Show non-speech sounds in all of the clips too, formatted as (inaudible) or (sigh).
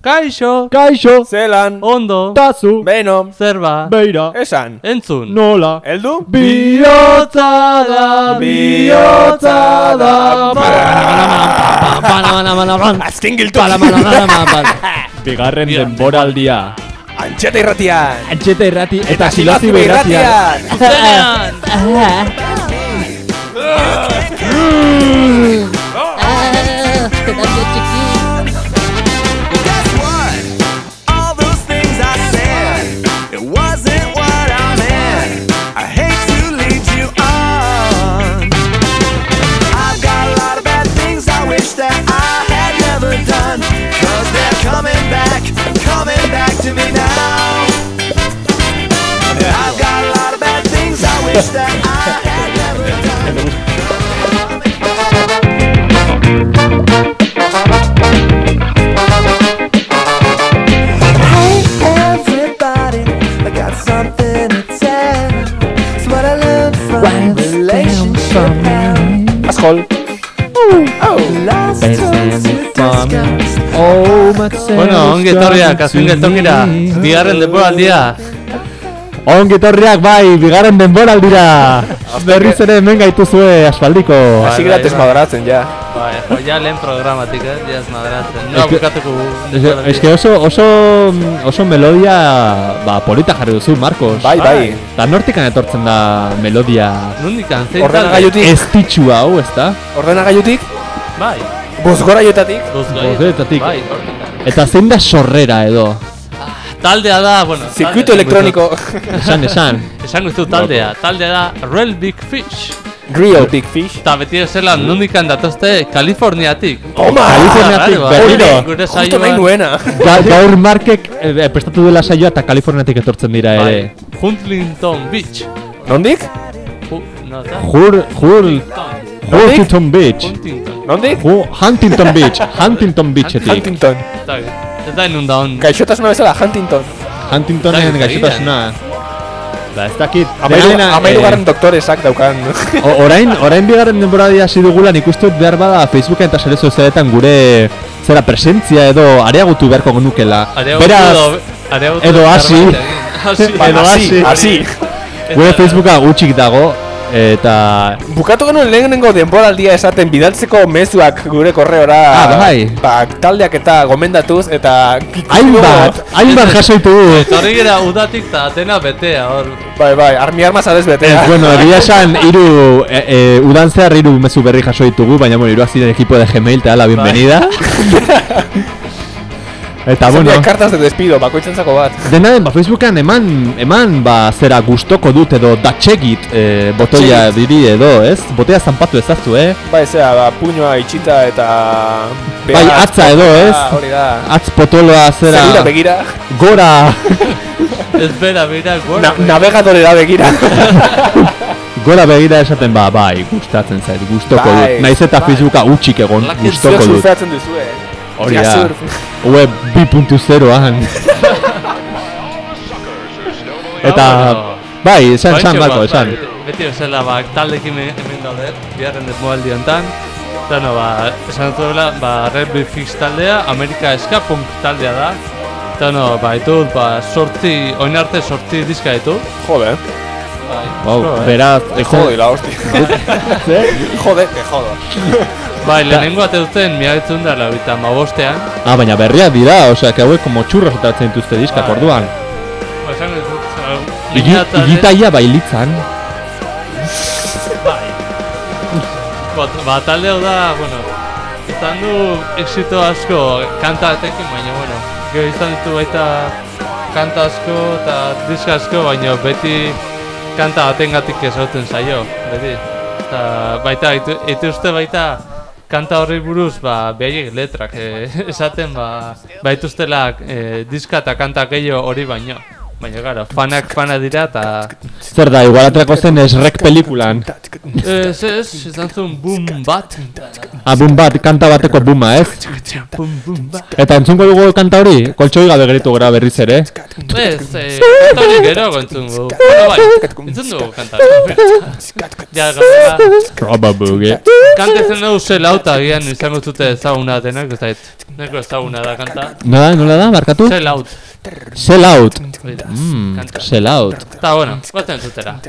Kaixo, Kaixo, Zelan, ondo, tazu, beno, zerba, beira, esan, entzun. nola, heldu? Bihotza da, Bihotza da. Azken giltu. bigarren denboraldia. Antxeta irratian. Antxeta irrati eta silazi silazi irratia. Zuzenean! (laughs) (laughs) to me now. I've got a lot of bad things I wish that I had never done. Hey everybody, I got something to tell. It's what I learned from relationship hell. Azkol. Oh, last choice to discuss. Oh. Bueno, ongi etorriak, azken geltokira, bigarren denboraldia. Ongi etorriak bai, bigarren denboraldira. Berriz ere hemen gaituzue aspaldiko. Hasi bai, gratis bai. madaratzen, ja. Bai, ja lehen programatik, eh, jaz madratzen. No, bukatuko Es- Es que oso, oso, oso melodia, ba, polita jarri duzu, Marcos. Bai, bai. Eta nortikan etortzen da melodia Nundikan, zein Ordenagailutik, estitxu hau, ezta? ordenagailutik, Bai, bozgoraioetatik, Bozgoietatik. Bai, hortikan. Eta zein da sorrera edo? Taldea da, bueno... zirkuito elektroniko, Esan, esan. Esango dizu taldea, taldea da Real Big Fish. Real Big Fish. Eta beti zela nundikan datozte Kaliforniatik. Toma! Kaliforniatik bai, berriro. Gure Justo nahi nuena. Ga- Gaur Markek eh, prestatu dela saioa eta Kaliforniatik etortzen dira Bai, ere. Huntington Beach. Nondik? Hu, no, da? Jur, jur, Huntington Beach. Huntington. Nondik? Hu, Huntington Beach, Huntington Beachetik. Huntington. Eta, ez da inunda hon. Gaixotasuna bezala, Huntington. Huntingtonen gaixotasuna. Ba, ez dakit. Amairu, eh, garren doktoresak daukan. orain, orain bigarren denboraldia hasi dugula nik uste behar bada Facebooken eta sare sozialetan gure zera presentzia edo areagutu beharko genukela. Areagotu Beraz, edo- edo hasi. Hasi. (laughs) Ba, Edo hasi, hasi. hasi. gure Facebooka gutxik dago eta Bukatu genuen lehenengo denboraldia esaten bidaltzeko mezuak gure korreora Ah, bai. ba, taldeak eta gomendatuz eta hainbat, hainbat jaso ditugu. Etorri gira udatik eta atena betea, hor. Bai, bai, armi arma zarez betea Ez, bueno, egia esan, iru, e, e, udan zehar iru mezu berri jaso ditugu, baina, bueno, iruak ziren equipo de Gmail, te da la bienvenida. (laughs) eta, bueno, Bueno. kartas de despido, bakoitzentzako bat dena den, ba, Facebookean eman, eman, ba, zera gustoko dut edo datxegit e, botoia diri edo, ez? Botoia zanpatu ezaztu, eh? Bai, zera, ba, puñoa itxita eta Bai, atza edo, ez? Hori da Atz potoloa zera Zerura begira gora, (laughs) Ez bera, bera, gora. Na, navegadorera begira (laughs) gora begira esaten, ba, bai, gustatzen zait, gustoko Bai, dut. Naiz eta bai. Facebooka utxik egon, gustoko dut. surfeatzen duzue Hori Ja, da. Web 2.0an. Eta, bueno. bai, esan, esan, bat, esan. bai, Beti bezala, ba, taldekin hemen daude, biharren desmoaldi honetan. Eta, no, ba, esan dut dela, ba, Red Bull Fix taldea, Amerika Ska Punk taldea da. Eta, no, ba, ditut, ba, sortzi, oin arte sortzi diska ditut. Jode, Bai, Wow, eh. beraz, te jode la hostia Jode, te jodo Bai, lehenengo ate duten, miagetzen da, laurita, ma bostean. Ah, baina berriak dira, osea, que hauek como churros atatzen dituzte diskak Bai. orduan. Ba, esan dut, bina talde- Igitaia bailitzan. Bai. Bat, ba, talde hau da, bueno, izan du exito asko kanta batekin, baina, bueno, gero izan ditu baita kanta asko eta diska asko, baina beti kanta batengatik ezauten zaio, beti. Eta baita, itu, ituzte baita kanta horri buruz, ba, behaiek letrak eh, (laughs) esaten, ba, baituztela eh, diska eta kanta gehiago hori baino. Baina, gara, fanak fana dira eta... Zer da, igual aterako zen esrek pelikulan. Ez, ez, izan zuen boom bat. Ah, boom bat, kanta bateko booma, ez? Boom, boom bat. Eta entzungo dugu kanta hori? Koltsoi gabe geritu gara berriz ere. Ez, eh, kanta hori gero entzun dugu. Bueno, bai, entzun dugu kanta. Ja, gara, Probably. kanta zen dugu selauta agian izango zute ezaguna denak, ez dait. Neko ezaguna da kanta. Nola, nola da, markatu? Selaut. Sell out. Mm, sell out. Eta, bueno, batzen zutera.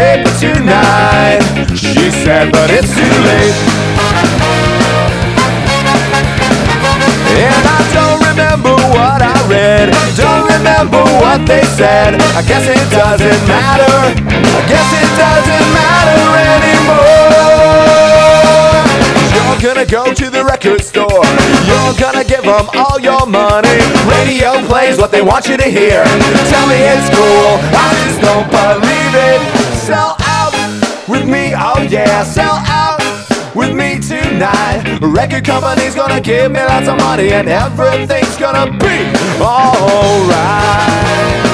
Paper tonight. She said, but it's too late. And I don't remember what I read, don't remember what they said. I guess it doesn't matter, I guess it doesn't matter anymore. You're gonna go to the record store. You're gonna give them all your money. Radio plays what they want you to hear. Tell me it's cool. I just don't believe it. Sell out with me, oh yeah. Sell out with me tonight. Record company's gonna give me lots of money and everything's gonna be alright.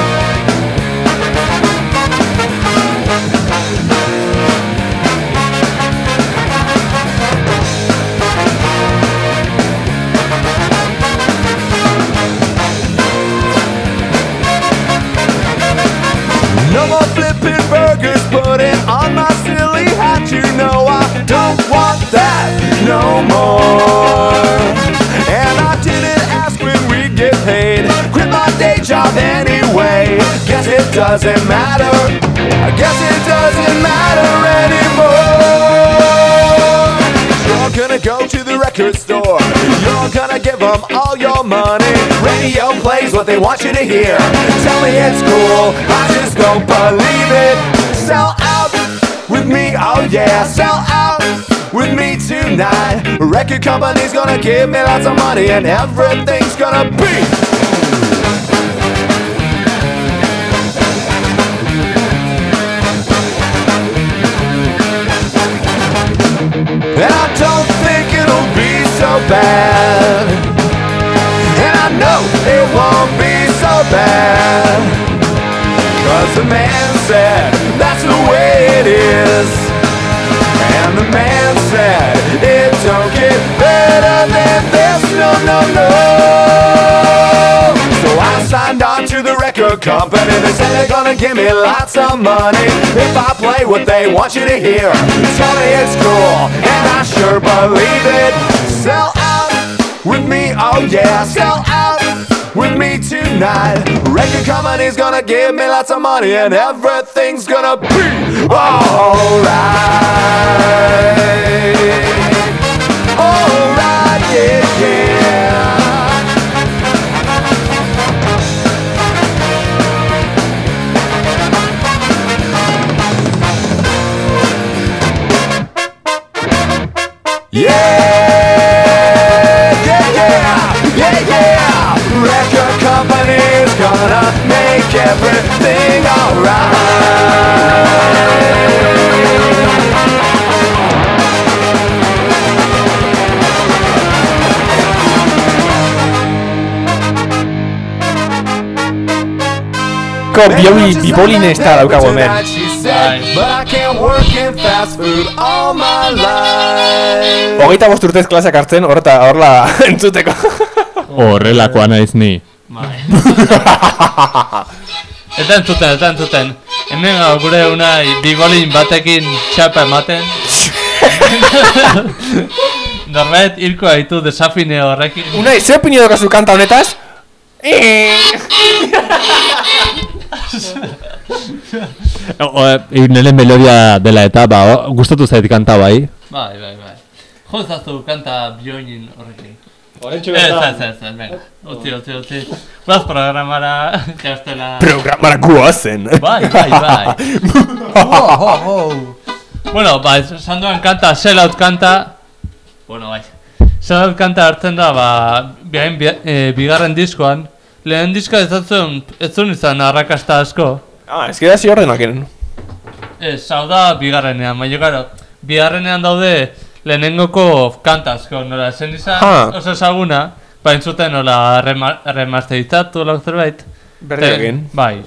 Flipping burgers, put it on my silly hat. You know I don't want that no more. And I didn't ask when we'd get paid. Quit my day job anyway. Guess it doesn't matter. I guess it doesn't matter anymore. Go to the record store. You're gonna give them all your money. Radio plays what they want you to hear. Tell me it's cool. I just don't believe it. Sell out with me, oh yeah. Sell out with me tonight. Record company's gonna give me lots of money and everything's gonna be. And I don't bad. And I know it won't be so bad. Cause the man said that's the way it is. And the man said it don't get better than this. No, no, no. So I signed on to the record company. They said they're gonna give me lots of money if I play what they want you to hear. Tell me it's cool, and I sure believe it. With me, oh yeah, sell out with me tonight. Record company's gonna give me lots of money, and everything's gonna be alright. Alright, yeah, yeah. Yeah, everything alright. Ko bioli bibolin ez da daukagu hemen. Hogeita bost urtez klaseak hartzen, horreta horla (laughs) entzuteko. Horrelakoa naiz ni. Bai. (laughs) Eta entzuten, eta entzuten. Hemen gaur gure unai bibolin batekin txapa ematen. (laughs) Norbait hilko haitu desafine horrekin. Unai, ze opinio dokazu kanta honetaz? (laughs) O, e, nire melodia dela eta, ba, gustatu zait kanta bai. Bai, bai, bai. Jo ezazu kanta bioinin horrekin. Orentxe Ez, ez, ez, ez, venga. Utzi, utzi, utzi. Guaz programara, jaztela... Programara guazen. Bai, bai, bai. Bueno, ba, esan duan kanta, sellout kanta... Bueno, bai. Sellout kanta hartzen da, ba, bihain, bi, eh, bigarren diskoan. Lehen diska ez zuen, ez zuen izan arrakasta asko. Ah, ez que da zi ordenaken. Ez, hau da bigarrenean, baina gero, bigarrenean daude lehenengoko kanta asko, nola, zen izan Ha. oso ezaguna, ba, entzuten nola rema, remasterizatu, lau zerbait. Berri egin. Bai.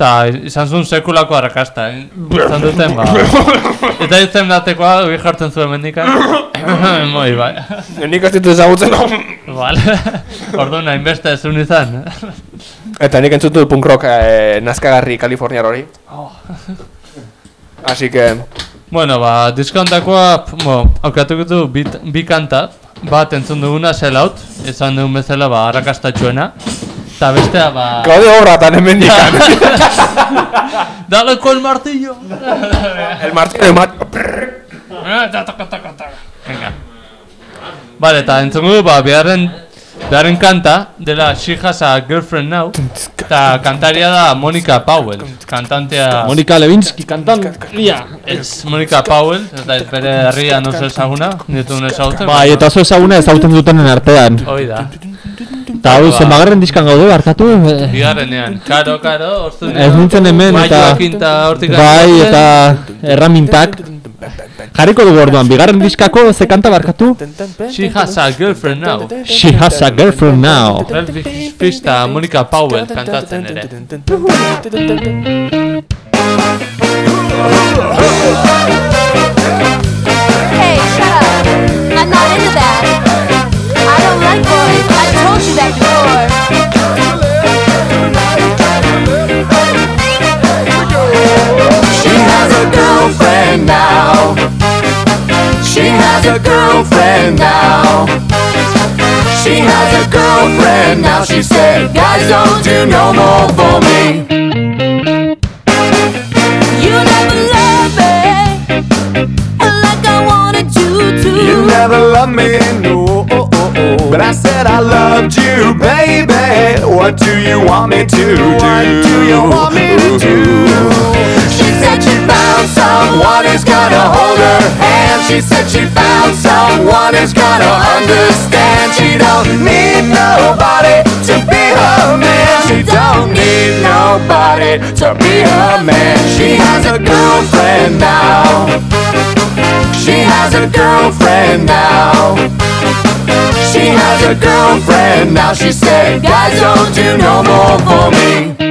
Ta izan zuen sekulako arrakasta, eh? Izan duten, ba. Eta izan datekoa, ugi jartzen zuen mendikan. (coughs) Moi, bai. Nik ez ditu ezagutzen. (coughs) Vale. Orduan, hainbeste ez izan. Eta nik entzutu punk rock eh, nazkagarri Kaliforniar hori. Así que... bueno, ba, diskontakoa, bo, aukatuko du bi, bi kanta. Bat entzun duguna sellout, esan dugun bezala, ba, arrakastatxuena. Eta bestea, ba... Gaude horratan hemen (laughs) dikan. Dale con martillo! El martillo de mat... Ta. Venga. Vale, eta entzungu du, ba, biharren, biharren kanta, dela She Has a Girlfriend Now, eta kantaria da Monica Powell, kantantea... Monika Lewinsky kantan. Ia. Ez Monica Powell, eta ez bere herria no ezaguna, ditun ezagutzen. Bai, eta oso ezaguna ezagutzen dutenen artean. Hoi da. Eta hau, zenbagarren diskan gaude, barkatu? Eh, Bigarrenean, karo, karo, orzu Ez nintzen hemen, eta... Bai, eta erramintak. Jarriko dugu orduan, bigarren diskako ze kanta barkatu? She Has a Girlfriend Now. She has a girlfriend now. Elvis Fish eta Monica Powell kantatzen ere. Hey, shut up. I'm not into that. I don't like boys. I told you that before. She has a girlfriend now. She has a girlfriend now. She has a girlfriend now. She said, guys don't do no more for me. You never loved me like I wanted you to. You never loved me, no. But I said I loved you, baby. What do you want me to do? What do you want me to do? She said she found someone who's gonna hold her hand. She said she found someone who's gonna understand. She don't need nobody to be her man. She don't need nobody to be her man. She has a girlfriend now. She has a girlfriend now. She has a girlfriend now. She said, guys don't do no more for me.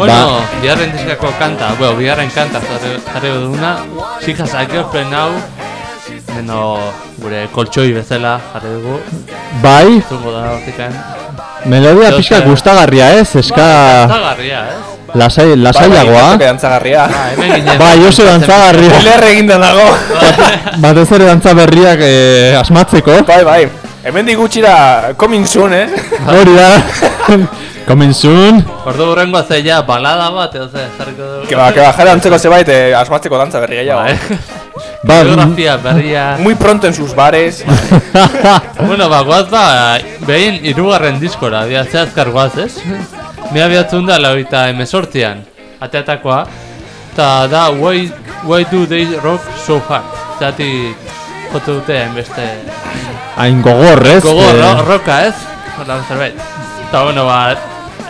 Bueno, biharren diskako kanta, bueno, biharren kanta jarri duguna, She Has a Girlfriend Now, Beno, gure koltsoi bezala jarri dugu, Bai, zungo da hortikan. melodia pixka gustagarria ez, eska Zagarria, ez? lasai, lasaiagoa. Bai, dantzagarria. Ah, hemen ginen. Bai, oso dantzagarria. Ler eginda dago. (laughs) Batez ere dantza berriak eh, asmatzeko. Bai, bai. Hemen digutxira coming soon, eh? Hori da. (laughs) Coming soon. Ordu horrengo zeia balada bat, edo ze, jarriko dugu. Que ba, que ba, jara antzeko zebait, eh, asmatzeko dantza berria. Bai. (laughs) Ba, Geografia berria. Muy pronto en sus bares. (laughs) bueno, ba, guaz ba, behin irugarren diskora, biatzea azkar guaz, ez? Mila biatzun da lauita emesortzian, ateatakoa, eta da, why, why do they rock so hard? Zati, jotu dute hainbeste hain gogor, ez? gogo Eh, ro, roka, ez? Hola, zerbait. Eta, bueno, ba,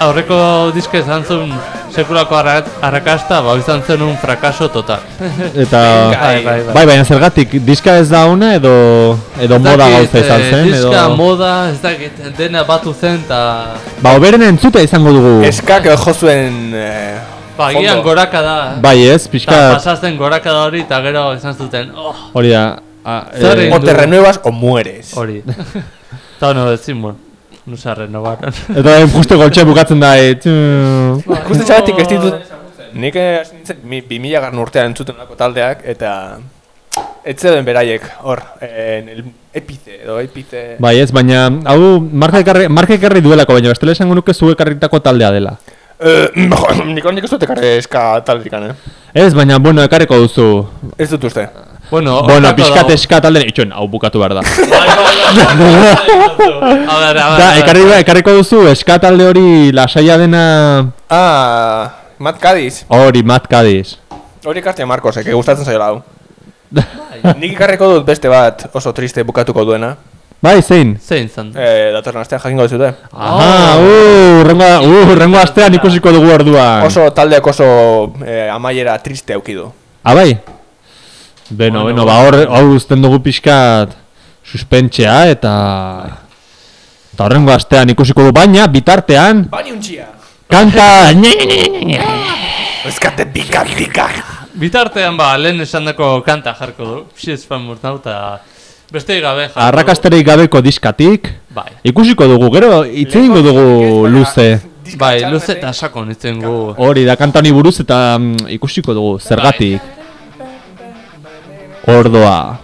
aurreko diske izan zuen sekulako arra- arrakasta, ba, izan zen un frakaso total. (laughs) Eta... Bai, bai, bai. Bai, baina zergatik, diska ez da ona edo edo Ez moda gauza izan eh, zen Diska, edo... moda, ez dakit, dena batu zen, eta... Ba, oberen entzuta izango dugu. Eskak jo zuen... Eh, Ba, gian goraka da. Bai, ez, Eta pixka pasazten goraka da hori, eta gero izan zuten, oh, hori da. a- Zer eh, O te renuevas o mueres. hori. (laughs) Eta bueno, ezin, bueno. No se renovaron. Eta eh, justo goltxe bukatzen da, e, txu. Justo txabetik ez ditut... Nik eh, hasi nintzen, mi- 2000 garren urtean entzuten lako taldeak, eta... Etzeuden beraiek, hor, en el epice, edo epice... Bai ez, baina hau marka ekarri, marka ekarri duelako, baina bestela esango nuke zu ekarritako taldea dela. Eh, nik nik ez dut ekarri eska taldikan, eh? Ez, baina, bueno, ekarriko duzu. Ez dut uste. Bueno, Bueno, pixkat eska talde, itxoen, hau bukatu behar da. Bai, bai, bai. A ver, a ver. Da, ekarri, ekarriko duzu, eska talde hori lasaia dena Ah, Matt Cadiz. hori, Matt Cadiz. Hori ekartia Marcosek, eh, gustatzen zaiola hau. Nik ikarriko dut beste bat oso triste bukatuko duena. Bai, zein? Zein zan. Eh, datorren astean jakingo duzute. Aha, uh, rengo, uh, rengo astean ikusiko dugu orduan. Oso taldeak oso eh, amaiera triste aukidu. Ah, bai? Beno, Bueno, beno, ba hor, hau uzten dugu pixkat suspentxea eta... Eta horrengo astean ikusiko du, baina bitartean, Bani untxia! kanta... Eskate pika pika! Bitartean ba, lehen esan dako kanta jarko du. Shit fan murtau eta beste gabe jarko du. Arrakasterik gabeko diskatik, Bai. ikusiko dugu, gero hitz egingo dugu luze. Bai, luze eta sakon gu. Hori da kantani buruz eta mm, ikusiko dugu, zergatik. Ordoa.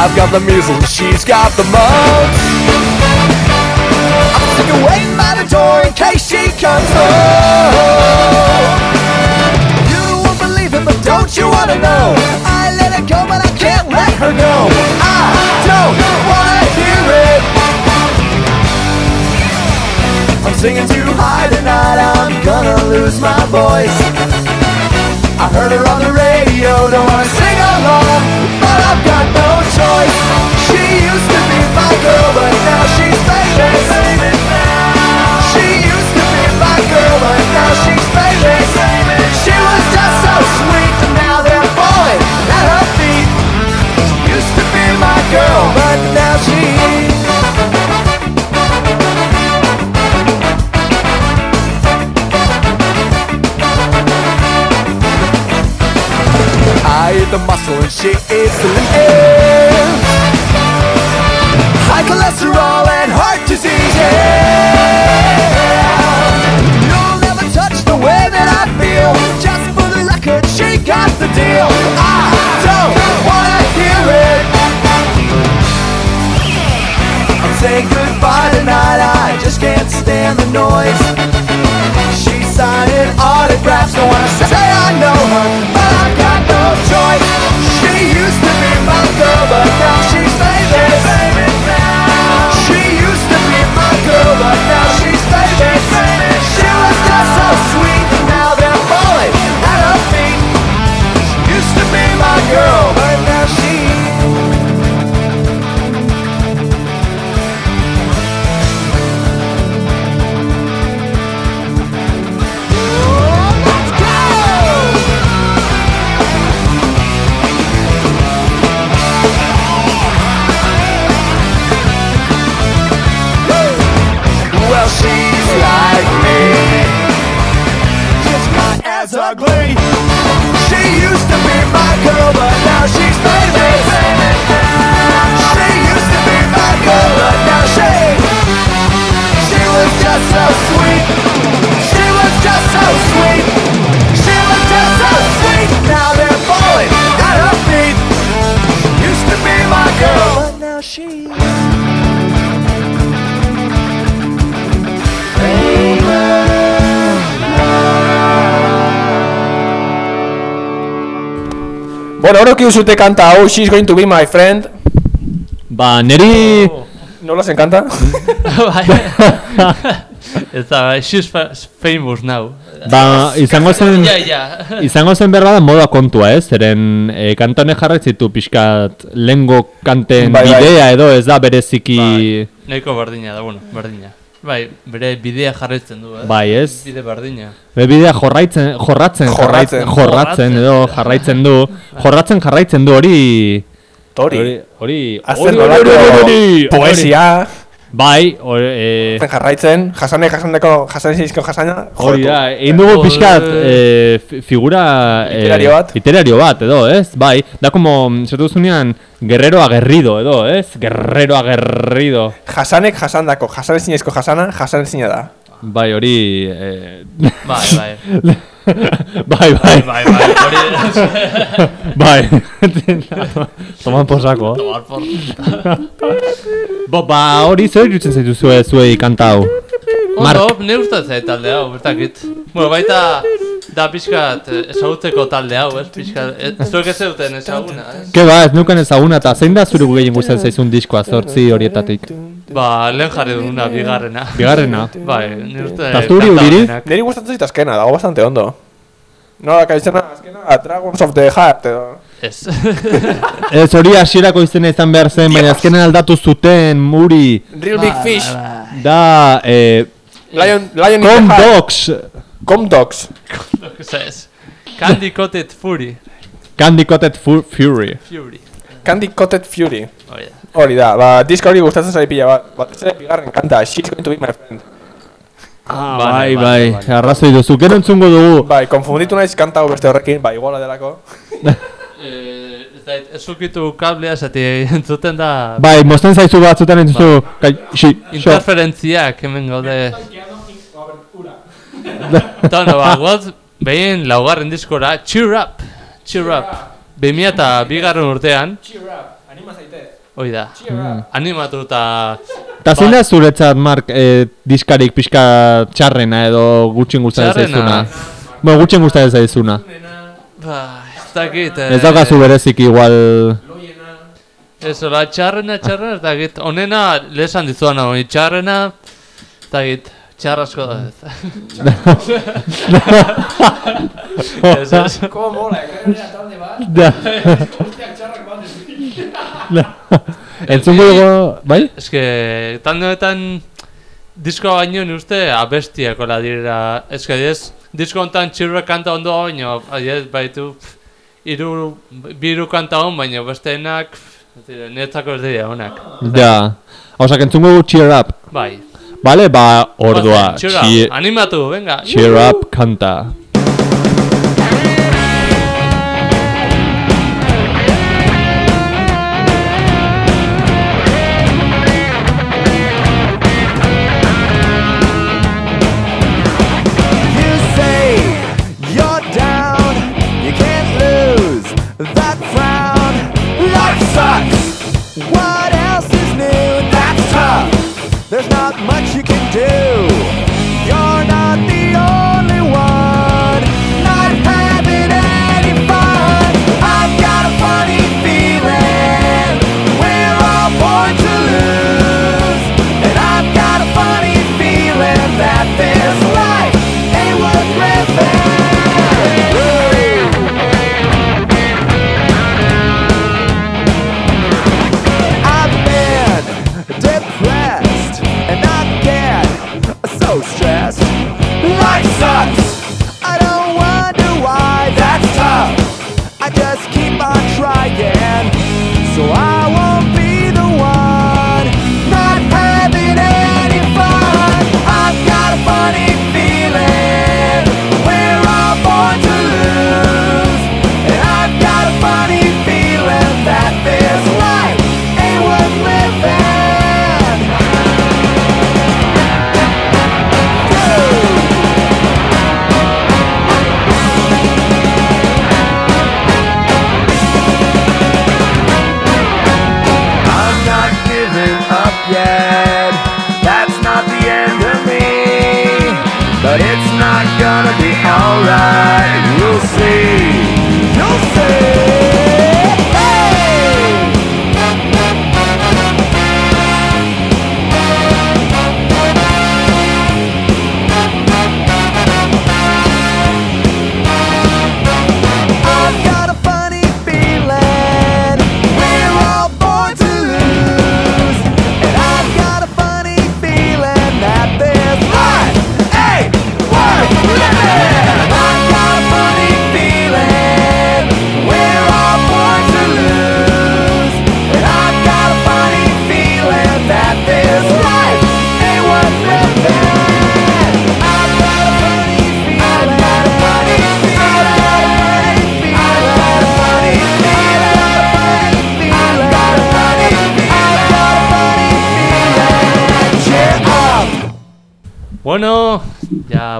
I've got the measles, she's got the mumps. I'm sick of waiting by the door in case she comes home. You won't believe it, but don't you wanna know? I let it go, but I can't let her go. I don't wanna hear it. I'm singing too high tonight, I'm gonna lose my voice. I heard her on the radio, don't wanna sing along, She used to be my girl, but now she's famous. She used to be my girl, but now she's famous. She was just so sweet, now they're falling at her feet. She used to be my girl, but now she. I the muscle and she eats the Bueno, horok zute kanta hau, She's going to be my friend. Ba, neri... Nola zen kanta? Bai. (laughs) (laughs) Eta bai, she's fa- famous now. Ba, (laughs) izango zen... Ja, ja. (laughs) Izango zen behar bada moda kontua, ez? Zeren e, kantone jarraitzitu pixkat lengo kanten Bai, bai. bidea edo ez da bereziki... Nahiko berdina da, bueno, berdina. Bai, bere bidea jarraitzen du, eh? Bai, ez? Bide berdina. Be bidea jorraitzen, jorratzen, Jorratzen. jarraitzen, jorratzen edo jarraitzen du. (laughs) Jorratzen jarraitzen du hori Tori. Hori, hori, Azter hori, hori, nolako hori, hori, poesia. Bai, hori, eh, Zen jarraitzen, jasanek jasandeko, jasanezizko jasana, hori da, egin dugu pixkat eh, fi- figura... eh, Literario bat. Literario bat, edo, ez? Bai, da como, zertu zunean, guerrero aguerrido, edo, ez? Guerrero aguerrido. Jasanek jasandako, jasanezinezko jasana, jasanezina da. Bai, hori... Eh, Bai, bai. (laughs) bai, bai, Bai, bai, hori... bai. Toman posako. Tomar por... Bo, ba, hori zer irutzen zaitu zue, zuei kanta hau? Ondo, ne gustatzen zait talde hau, bertakit. Bueno, baita da pixkat ezagutzeko talde hau, ez pixkat. Ez zuek ez zeuten ezaguna, ez? Ke ba, ez nukan ezaguna, eta zein da zure gehien gustatzen zaizun diskoa, zortzi horietatik? Ba, lehen jarri duguna, bigarrena. Bigarrena. Bai, nire uste... Ta zuri, Uriri? honenak. Neri gustatzen zait azkena, dago bastante ondo. No, kaizena, azkena, Dragons of the Heart, edo. Ez. (laughs) Ez hori hasierako izena izan behar zen, baina azkenen aldatu zuten, muri, Real Big Fish. da, eh, Lion, Lion in Com. Dogs, Com Dogs. Ez ez. Candy Coated Fury. Candy Coated Fu- Fury. Fury. Candy Coated Fury. Hori da. Hori da, ba, diska hori gustatzen zari pila bat. Bat ez bigarren kanta, She's going to be my friend. Ah, bai, bai, arrazoi duzu, gero entzungo dugu. Bai, konfunditu naiz kanta hau beste horrekin, ba, iguala delako. (laughs) Eh, ez ukitu kablea, zati (laughs) entzuten da... Bai, mosten zaizu batzutan entzuzu, kai, xi, xo. Interferentziak hemen gaude... (laughs) Tono, ba, guaz, behin laugarren diskora, Cheer Up! Cheer Up! Bimia eta bigarren urtean, Cheer up, anima zaitez. hoi da, Cheer animatu eta... Ta zein da zuretzat, Mark, eh, diskarik pixka txarrena edo gutxin gustatzen Txarrena? zaizuna? Bueno, gutxin gustatzen zaizuna. Ba, dakit... eh, Ez daukazu berezik igual... Ez hola, txarrena, txarrena, ez dakit, onena, lesan dizuan hau, txarrena, ez dakit, txarrasko da ez. Ez, ez. Como mola, ekarri talde bat. Da. Entzungo dugu, bai? Ez que, talde honetan, disko baino ni uste abestiak hola direla, ez que ez, disko honetan txirra kanta ondo baino, adiez, baitu, pff, iru, biru kanta hon baino, besteenak, pff, ez dira, honak. Ja. Osak, entzungo cheer up. Bai. Bale, ba, ordua. Cheer up, animatu, venga. cheer up kanta. Much you can do.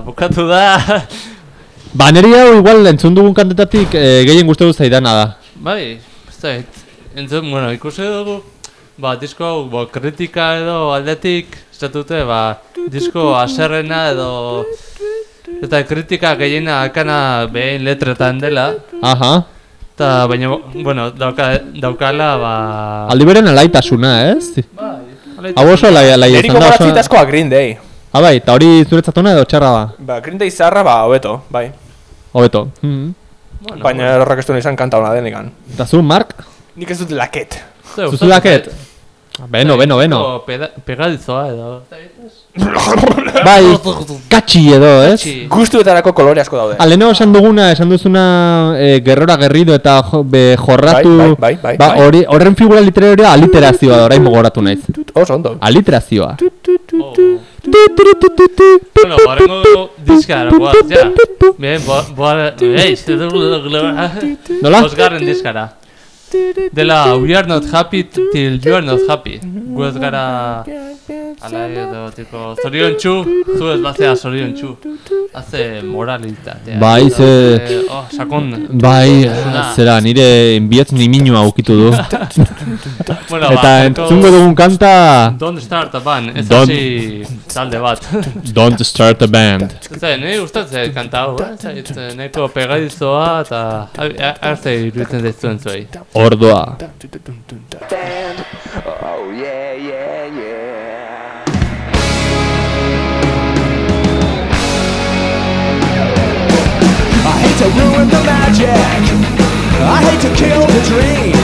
Bukatu da. (laughs) Ba, niri hau igual entzun dugun kantetatik e, gehien gustatu zaidana da. bai, ez da, entzun, bueno, ikusi dugu, ba, disko hau, bo, kritika edo aldetik, estatute, ba, disko aserrena edo, eta kritika gehiena akana behin letretan dela, Aha. eta baina, bueno, dauka, daukala, ba... Aldi beren alaitasuna, ez? Bai, Hau oso lai, lai Neri izan da oso... askoa Green Day. Ah, bai, eta hori zuretzatuna edo txarra da? Ba, Green Day zaharra, ba, hobeto, bai. Hobeto. Mm bueno, Baina horrek ez du izan kanta hona denekan. Eta zu, Mark? Nik ez dut laket. Zuzu gustatzen daket? zait. Beno, beno, beno. Pegadizoa edo... (laughs) Bai, katxi edo, ez? Gustuetarako kolore asko daude. Aleno esan duguna, esan duzuna e, gerrora gerrido eta jo, be, jorratu... Bai, bai, bai, ba, bai. hori, horren figura literarioa aliterazioa da, orain mogoratu naiz. Oso ondo. Aliterazioa. Oh. Bueno, horrengo diskara, guaz, ja. Bien, bo, bo, ei, Nola? Bosgarren diskara. Dela, we are not happy till you are not happy. Gu ez gara... Ala edo, tipo, zorion txu, zu ez bazea zorion txu. Haze moralitatea. Bai, ze- Oh, sakon. Bai, zera, nire enbietz niminua ukitu du. Bueno, Eta ba, entzungo dugun kanta... Don't start a band, ez Don't- hasi talde bat. Don't start a band. Zai, nire gustatzen kanta hau, eh? Zait, nahiko pegadizoa eta arte iruditzen zaizuen zuei. Ordoa. Oh yeah, yeah, yeah. Hate to ruin the magic. I hate to kill the dream.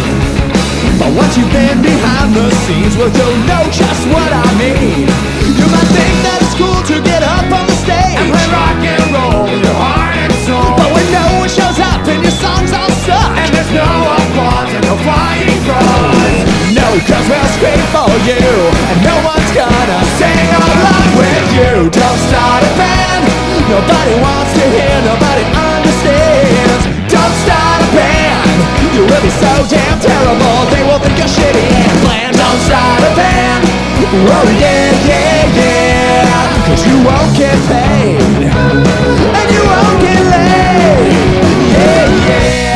But once you've been behind the scenes, well, you'll know just what I mean. You might think that it's cool to get up on the stage and play rock and roll, your heart and soul. But when no one shows up and your songs all suck, and there's no applause and no flying cross. No, cause we'll scream for you, and no one's gonna sing along with you. Don't start a band, nobody wants to hear, nobody Don't start a band, you will be so damn terrible, they will think you're shitty and bland. Don't start a band, oh yeah, yeah, yeah, cause you won't get paid, and you won't get laid, yeah, yeah.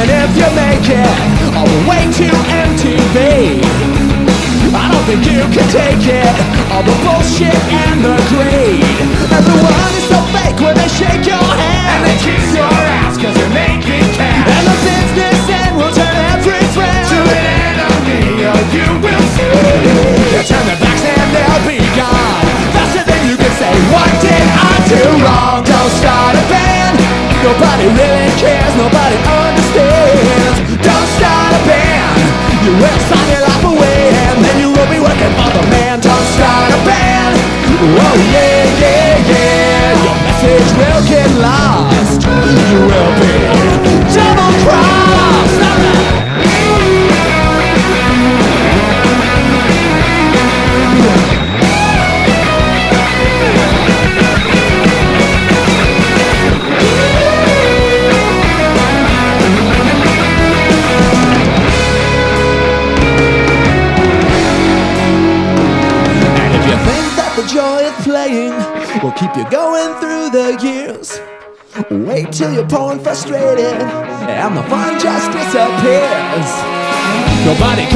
Even if you make it all the way to MTV, I don't think you can take it. All the bullshit and the greed. Everyone is so fake when they shake your hand. And they kiss your ass cause you're making cash. And the business end will turn every friend to an enemy or you will see. They'll turn their backs and they'll be gone. Faster than you can say, what did I do wrong? Don't start a band. Nobody really cares, nobody understands. Don't torn, frustrated, and the fun just disappears. Nobody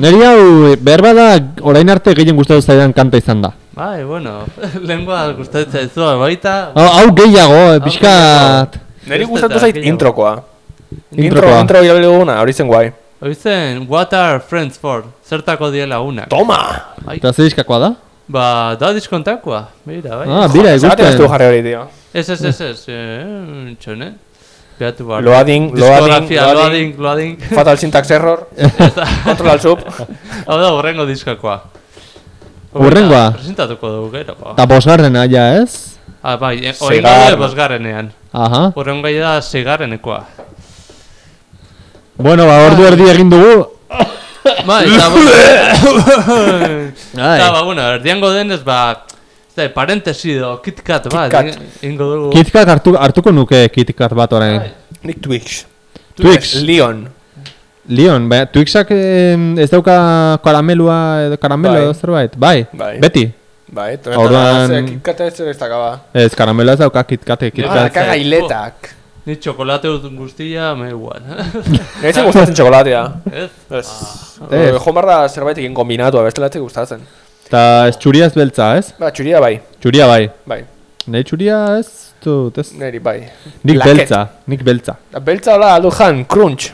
Neri hau, behar bada, orain arte gehien gustatu zaidan kanta izan da. Bai, bueno, (laughs) lengua gustatzen zaizu, baita... Hau, hau gehiago, eh, pixkat... Neri gustatu zait introkoa. Intro, Introkoa. intro irabili duguna, hori zen guai. Hori zen, what are friends for? Zertako die lagunak. Toma! Eta zer diskakoa da? Ba, da diskontakoa, mira, bai. Ah, bira, Zagatik ez du ikusten. jarri hori, tio. Ez, ez, ez, ez, eh, txone. Beatu bar. Loading, loading, loading. loading. Fatal syntax error. Control al sub. Hau da, horrengo diskakoa. Hurrengoa? Presentatuko dugu, gero. Eta bosgarrena ja, ez? Ah, bai, Seigarren. oin gaude bosgarrenean. Aha. Horrengo da seigarrenekoa. Bueno, ba, ordu erdi egin dugu. Ba, eta, (laughs) eta, ba, bueno, erdiango denez, ba, ez da, parentesi do, KitKat bat, ingo dugu. KitKat hartu, hartuko nuke KitKat bat orain. Nick Twix. Twix. Leon. Leon, baina Twixak eh, ez dauka karamelua edo karamelo Bai. edo zerbait? Bai. Bai. Beti? Bai, eta Orduan- KitKat ez ez dakaba. Ez, karameloa ez dauka KitKat, Ah, KitKat. kaga hiletak. Ni txokolate dut guztia, me igual. (laughs) Nire gustatzen txokolatea. Ez? Ez. Ez. Jo behar da zerbait egin kombinatua, bestela ez gustatzen. Eta ez txuria ez beltza, ez? Ba, txuria bai. Txuria bai. Bai, Nahi txuria ez dut, ez? niri bai. Nik Laket. beltza, nik beltza. Da beltza hola aldu jan, crunch.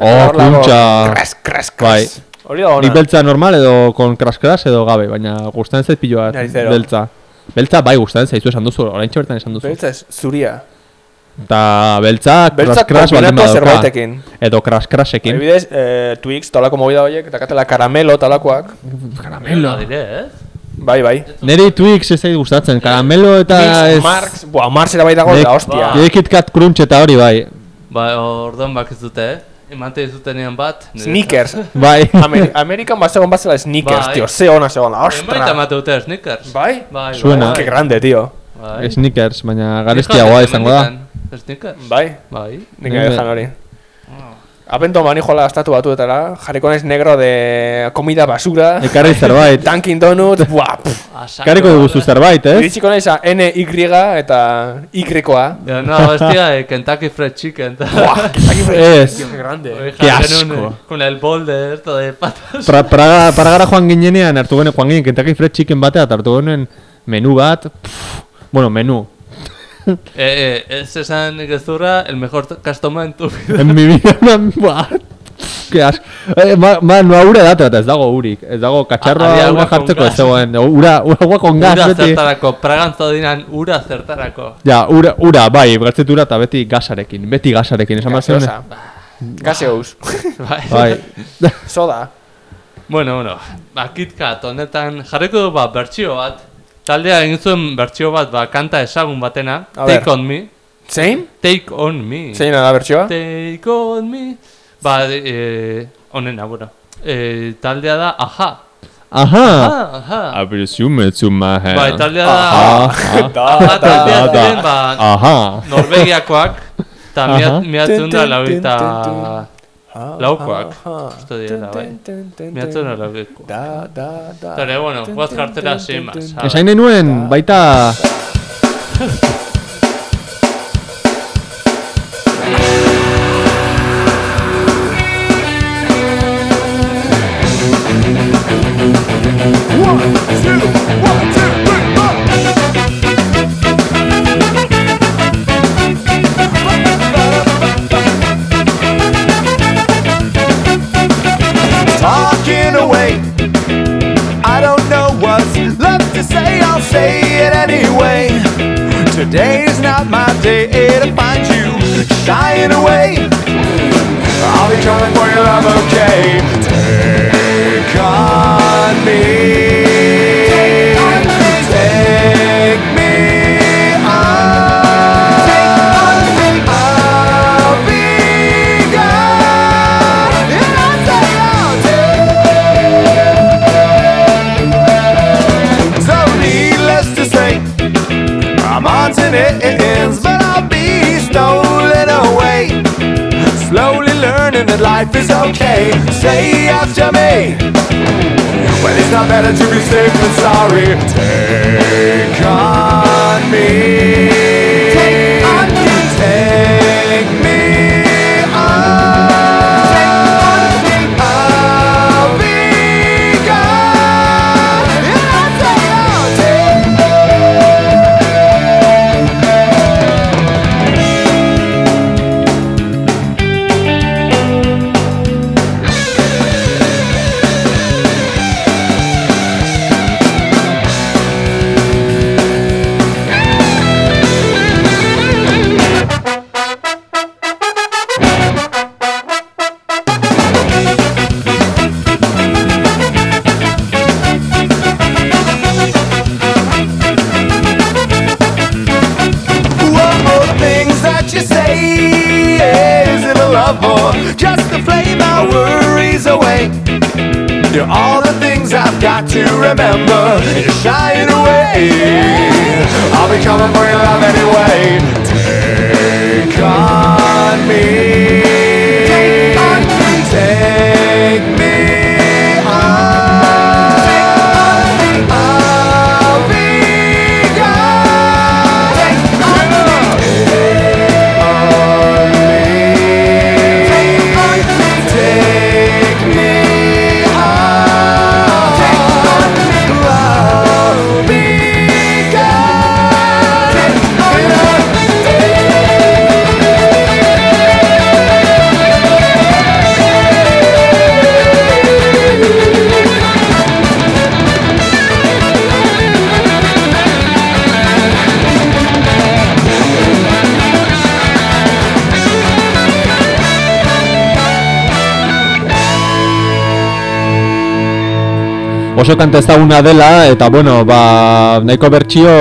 Oh, cruncha. Kras, kras, Bai. kras. Hori da ona. Nik beltza normal edo kon crash crash edo gabe, baina gustatzen zait piloa zero. beltza. Beltza bai gustatzen zaizu esan duzu, orain bertan esan duzu. Beltza ez, zuria. Eta beltza Beltza crash crash baldin badauka. zerbaitekin. Edo crash crashekin. Adibidez, eh, Twix, talako movida horiek, eta katela karamelo talakoak. Karamelo. dire, ez? Bai, bai. Neri Twix ez zait gustatzen, karamelo eta Twix, ez... Marx, buah, Marx ere bai dago, da hostia. Ba. Nire KitKat crunch eta hori bai. Ba, orduan bak ez dute, eh? Emante zutenean bat. nire- Sneakers. Bai. (laughs) Ameri Amerikan bat zegoen bat zela sneakers, Bai. tio, ze ona zegoen, Emaita ostra. emate dute sneakers. Bai? Bai, Suena. Que grande, tio. Bai. Sneakers, baina garestiagoa izango da. Sneakers? Bai, Bai. nik Bai, ejan hori. Apento mani joala estatu batuetara, jarriko naiz negro de comida basura, Ekarri zerbait. (laughs) Dunkin Donuts, buah. Ekarriko dugu zerbait, ez? Iritsiko naiz a NY eta Y-koa. Ja, no, hostia, eh, Kentucky Fried Chicken. (laughs) Buah, Kentucky Fried. Chicken, que grande. Oye, Qué asco. eh, Con el bol de esto de patas. Pra, Praga, (laughs) Pragara joan ginenean, hartu genen, joan ginen Kentucky Fried Chicken batea, hartu genen menu bat, pff, bueno, menu. Eh, eh, ez esan gezurra, el mejor customer en tu vida. En mi vida, man, (laughs) buah, que asco. Eh, ma, ma, no ura date bat, ez dago urik, ez dago katxarroa ura jartzeko ez zegoen, ura, ura, ura con gas Ura beti. zertarako, Pragan zaudinan ura zertarako. Ja, ura, ura, bai, gartzet ura eta beti gasarekin, beti gasarekin, esan bat. Gaseosa. Gaseous. (laughs) Bai. Bai, Soda. Bueno, bueno, ba, KitKat honetan jarriko du ba, bertsio bat. Taldea egin zuen bertsio bat, ba, kanta ezagun batena. A Take ber. on me. Zein? Take on me. Zein da bertsioa? Take on me. Ba, eh, honena, bueno. Eh, taldea da, aha. aha, Ah, aha. I presume it's in my hand. Bai, taldea da, Aha, Da, aha, taldea da, ziren, ba, aha. Norvegiakoak, eta Aha. miatzen da laurita laukoak. ah, ah. Uste direla, bai. Miatzen lauriko. Da, da, da. Eta ere, bueno, guaz jartzera sin más. a Esain nuen, baita... (laughs) coming for your love, okay? Take on me. Life is okay. Say after me. Well, it's not better to be safe than sorry. Take on me. Got to remember. You're shying away. I'll be coming for your love anyway. Take on me. Oso kanta ezaguna dela, eta bueno, ba, nahiko bertsio,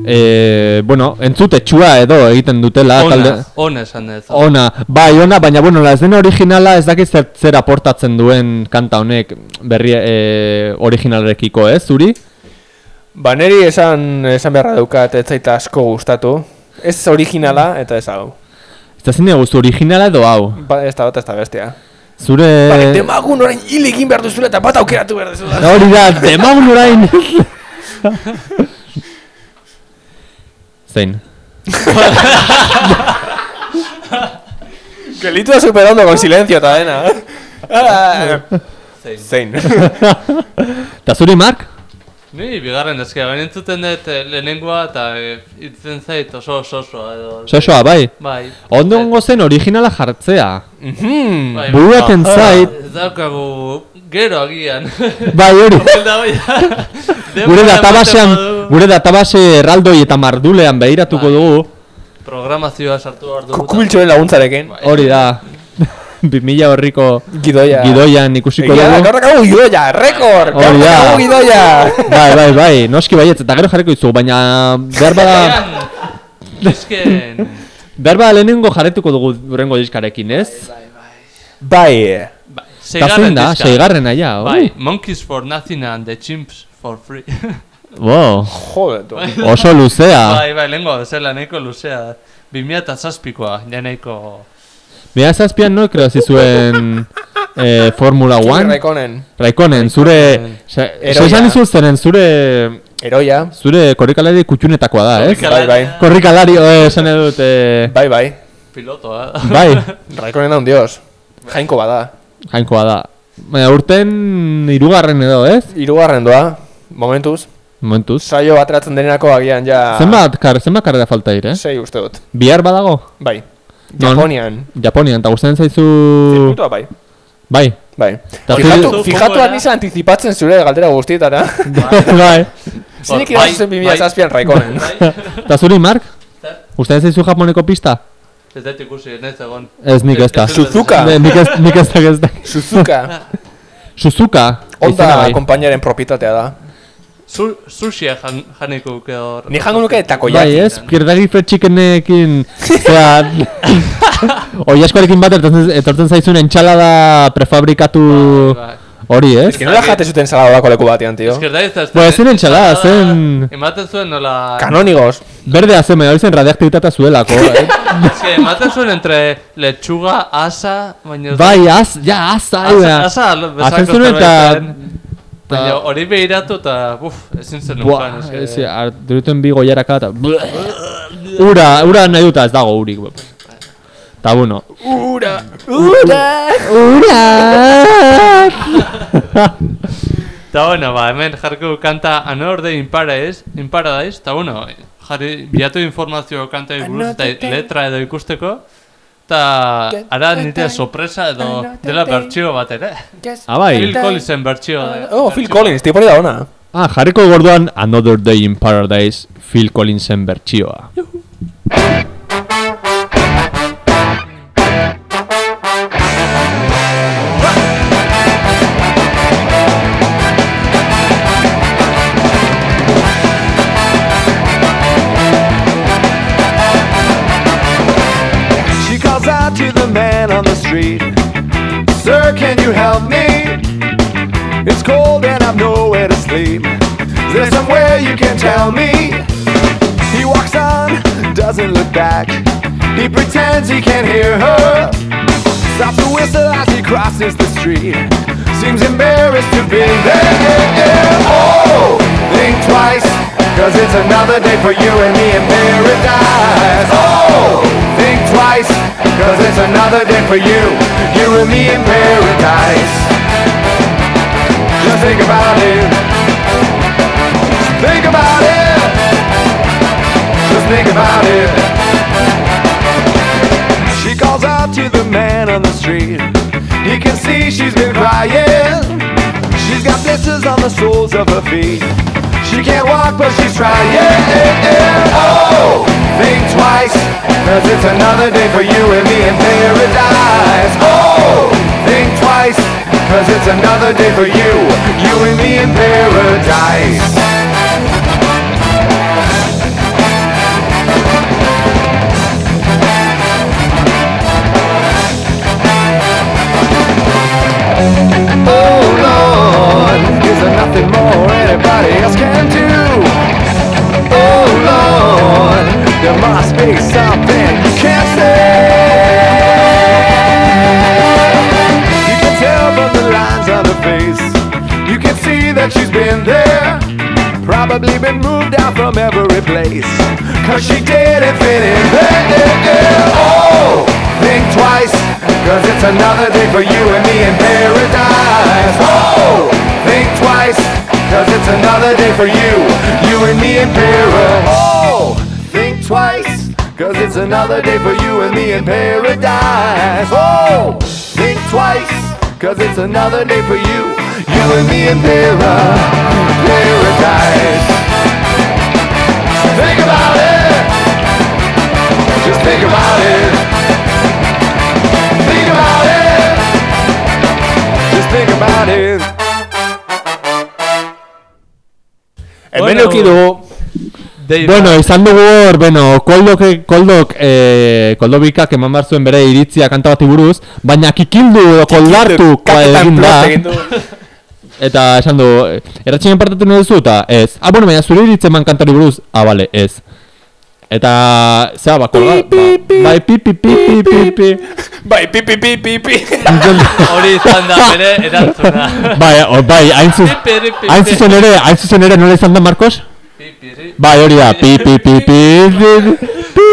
e, bueno, entzutetxua edo egiten dutela. Ona, ona esan dut. Ona, bai, ona, baina bueno, ez dena originala ez dakit zer, zer aportatzen duen kanta honek berri e, originalarekiko, ez, zuri? Ba, neri esan, esan beharra daukat ez zaita asko gustatu. Ez originala eta ez hau. Ez da zine guztu originala edo hau? Ba, ez da bat ez da bestia. Zure... Bale, demagun orain hil egin behar duzula eta bat aukeratu behar duzula. Hori da, demagun orain! Zein? Gelitu da superando con silencio eta dena. Ah, Zein. Zein. Ta zuri, Mark? Ni bigarren ezkia, baina entzuten dut eh, lehenengoa eta eh, itzen zait oso oso osoa edo. Sosoa, bai. Bai. Ondo gongo zen originala jartzea. Mhm. Bai, Buruaten ba, zait. Ez daukagu gero agian. (laughs) Bai, hori. Bai, (laughs) Gure databasean, gure database erraldoi eta mardulean behiratuko Bai. dugu. Programazioa sartu behar dugu. Kubiltxoen laguntzarekin. Bai. Hori da. (laughs) 2000 horriko Gidoia. gidoian ikusiko Egia da, dugu. gaur gidoia, rekord! Gaur da. daukagu gidoia! (laughs) Bai, bai, bai, noski baietz, eta gero jarriko dizu, baina behar bada, Disken... behar bada lehenengo jarretuko dugu urrengo diskarekin, ez? Bai. Bai, Eta zein da, diska. seigarrena ja, Bai. Monkeys for nothing and the chimps for free. (laughs) Wow, Jode, tu. oso luzea. bai, bai, lehenko zela nahiko luzea. 2007koa, ja nahiko... Mira zazpian no, creo, zizuen eh, Formula Kimi 1. Raikkonen. Raikonen, zure... Eroia. Izun zenen, zure... Eroia. Zure korrikalari kutxunetakoa da, ez? Bai, bai. Korrikalari, eh, esan edut, eh, Bai, bai. Pilotoa. bai, (laughs) Raikkonen da un dios. Jainko bada. jainkoa da. Baina urten hirugarren edo, ez? Hirugarren doa, momentuz. Momentuz. Saio ateratzen denerako agian ja... Zenbat, kar, zenbat karrera falta dire, eh? Sei uste dut. Bihar badago? Bai. Japonian. Japonian, eta gustatzen zaizu... Zirkuitua bai. Bai. Bai. Ta Fijatu, fijatu anisa anticipatzen zure galdera guztietara. bai. Zinik Bai, irazu zen bai. 2007an Raikkonen. Eta zuri, Mark? Gustatzen zaizu Japoneko pista? Ez dut ikusi, ez egon. Ez nik ez da. Suzuka. Nik ez, da, ez da. Suzuka. Suzuka. Bai. kompainaren propietatea da. Su, sushia jan, janiko uke hor. Ni jango nuke Bai, takoyaki. ez? Pierdagi fried chickenekin... Zera... (laughs) Oiaskoarekin bat etortzen, etortzen zaizun entxalada prefabrikatu... Bai, Hori, ez? Ez que nola jate zuten saladako leku batean, tío. Ez que da ez da... Ez zen entxalada, zen- Ematen zuen nola... Kanonigos. Berdea zen, baina hori zen radioaktibitatea zuelako. eh? (laughs) Ez que ematen zuen entre lechuga, asa, baina... bai, az, ja, Asa, ahi, asa, bezako Hazen zuen eta... zerbait zen. Baina hori behiratu eta, buf, ezin zen Buah, nukan, ez ez, que... ar- diruten bi goiaraka eta... Ura, ura nahi duta ez dago urik. Eta bueno. Ura. Ura! Eta bueno, ba, hemen jarriko kanta Another Day in Paradise, in Paradise, eta bueno, jarri, bilatu informazio kanta buruz eta letra edo ikusteko, eta ara nire sorpresa edo dela bertxio bat ere. Ah, bai. Phil Collinsen bertxio. Oh, Phil Collins, tipo da ona. Ah, jarriko gorduan Another Day in Paradise Phil Collinsen bertsioa. Street. Sir, can you help me? It's cold and I've nowhere to sleep. Is there somewhere you can tell me? He walks on, doesn't look back. He pretends he can't hear her. Stops to whistle as he crosses the street. Seems embarrassed to be there. Oh, think twice, cause it's another day for you and me in paradise. Oh, think twice, cause it's another day for you, you and me in paradise. Just think about it. Think about it. Just think about it. She calls out to the man on the street. He can see she's been crying. She's got blisters on the soles of her feet. She can't walk, but she's trying. Oh, think twice, cause it's another day for you and me in paradise. Oh, think twice, cause it's another day for you, you and me in paradise. Oh is there nothing more anybody else can do? Oh Lord, there must be something you can't say. You can tell from the lines on her face. You can see that she's been there. Probably been moved out from every place. Cause she didn't fit in. Oh, think twice. Cause it's another day for you and me in paradise. Oh, think twice. Cause it's another day for you, you and me in paradise. Oh, think twice. Cause it's another day for you and me in paradise. Oh, think twice. Cause it's another day for you, you and me in para- paradise. Think about it. Just think about it. Think about it. Just think about it. Hemen Bueno. dugu, Dave Bueno, izan dugu hor, bueno, koldok, koldok, eh, koldobikak eman behar zuen bere iritzia kanta bati buruz, baina kikildu edo koldartu Kapitan egin da. (laughs) eta esan du, erratxinen partatu nahi duzu, eta ez. Ah, bueno, baina zure iritzia eman kantari buruz, ah, bale, ez. Eta, zera, ba, kolga, ba, bai, pi, pi, pi, pi, pi, pi. Bai, pi, pi, pi, pi, pi. Hori izan da bere erantzuna. Bai, o, bai, hain zuzen ere, hain zuzen ere, nola izan da, Marcos? Bai, hori da, pi, pi, pi, pi, pi, pi,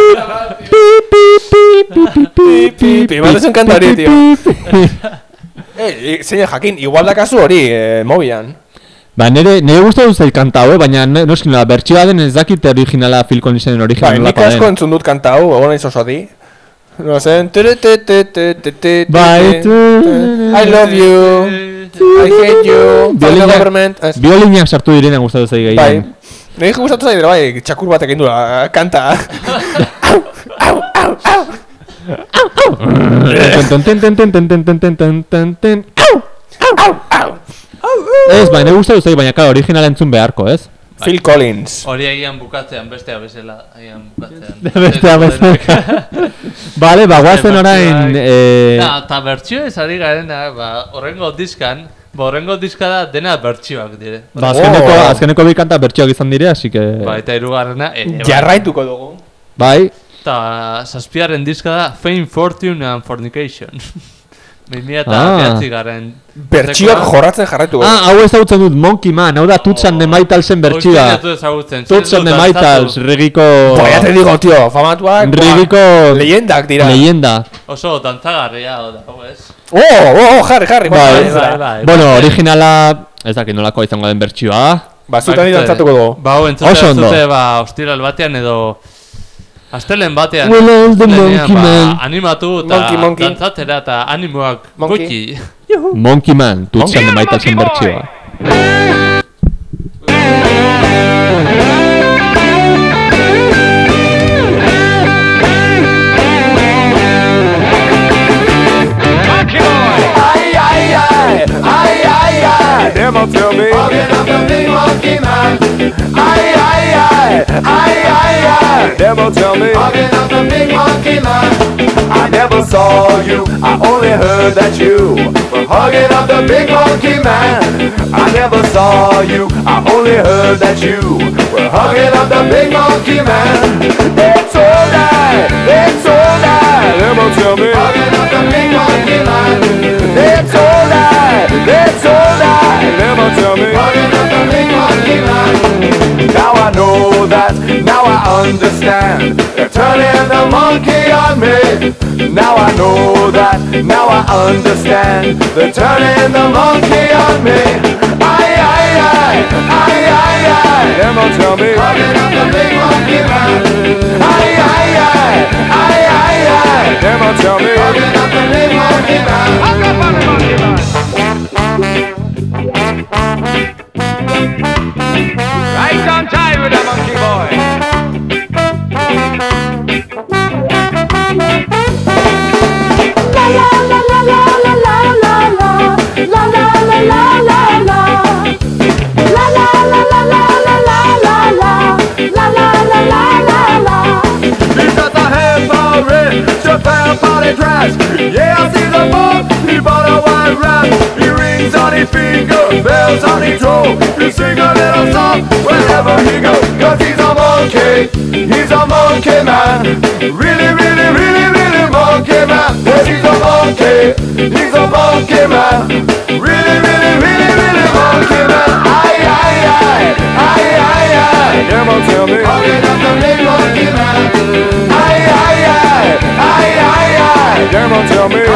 pi, pi, pi, pi, pi, pi, pi, pi, bat esan kanta hori, tio. pi, pi. Eh, zein jakin, igual dakazu hori, eh, mobian. Ba, nire, nire gustatu zait kanta hau, eh, baina noski nola, bertsioa den ez dakit originala Phil Collinsen Bai, originala nik nolako asko entzun dut kanta hau, egon naiz oso di. No zen, tere, te, te, te, te, te, Bai, I love you, I hate you, Violinak- government. Ez, Biolinak sartu direnean gustatu zait Bai, gehien. nire gustatu zaidera, bai, txakur batek egin duela, kanta. Ten, ten, ten, ten, Ez, baina nire gustatu zait, baina klar, originala entzun beharko, ez? Phil Collins. Hori agian bukatzean, bestea bezala, agian bukatzean. (laughs) Bestea bezala. (laughs) Vale, ba, guazen orain... Eh, Na, eta bertxio ez ari garena, ba, horrengo diskan, ba, horrengo diska da dena bertxioak dire. ba, azkeneko, Oh. azkeneko bi kanta bertsioak izan dire, así que... Ba, eta irugarrena, ere, bai. Jarraituko dugu. Bai, Eta zazpiaren diska da Fame, Fortune and Fornication. (laughs) 2000 eta Ah. garen. Bertxioak jorratzen jarraituko dugu. Ah, hau ezagutzen dut Monkey Man, hau da Tuts and the Mitalsen bertsioa. ezagutzen. Tuts and the Mitals, regiko... Ba, ya te digo, tío, famatuak, Regiko... leyendak dira. Leyenda. Oso dantzagarria, da, hau ez? Oh, oh, oh, jarri, jarri. Bai. Bueno, originala... Ez dakit nolakoa izango den bertsioa. Ba, zutan dantzatuko dugu. Ba, hau entzute Oso ondo. zute, ba, ostiral batean edo... Astelen batean lenean, ba, animatu eta dantzatera eta animoak gutxi. Monkey Man, dutzen maitasen bertsioa. Never tell me. Walking up the big monkey man. Aye, aye, aye, aye. Devil tell me, I've the big monkey line. I never saw you. I only heard that you were hugging up the big monkey man. I never saw you, I only heard that you were hugging up the big monkey man. It's alright, it's alright, will tell me. Hugging up the big monkey man. It's alright, it's alright, will tell me. Hugging up the big monkey man. Now I know that, now I understand. They're turning the monkey on me. Now I know that, now I understand. They're turning the monkey on me. Aye, aye, aye, aye, aye, aye. Them will tell me. Hugging up the big monkey man. Aye, aye, aye, aye, aye, aye. Them will tell me. Hugging up the big monkey man. Hug up on the monkey man. Right on time with the monkey boy. Yeah, I see the book, he bought a white rat. He rings on his finger, bells on his toe. He sing a little song wherever he goes. Cause he's a monkey, he's a monkey man. Really, really, really monkey man. Yes, he's a monkey, he's a monkey man. Really, really, really, really monkey man. Aye, aye, aye, aye, aye, aye. Yeah, man, tell me. Hugging up the big monkey man. Aye, aye, aye, aye, aye, aye. Yeah, man, tell me.